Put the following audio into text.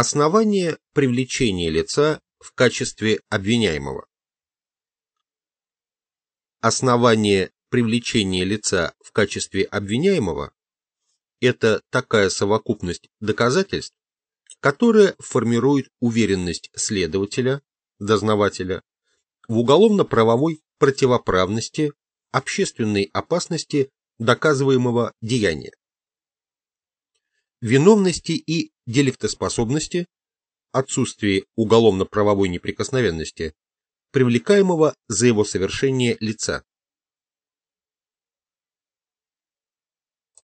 Основание привлечения лица в качестве обвиняемого. Основание привлечения лица в качестве обвиняемого – это такая совокупность доказательств, которая формирует уверенность следователя, дознавателя, в уголовно-правовой противоправности, общественной опасности доказываемого деяния виновности и деликтоспособности, отсутствии уголовно-правовой неприкосновенности, привлекаемого за его совершение лица.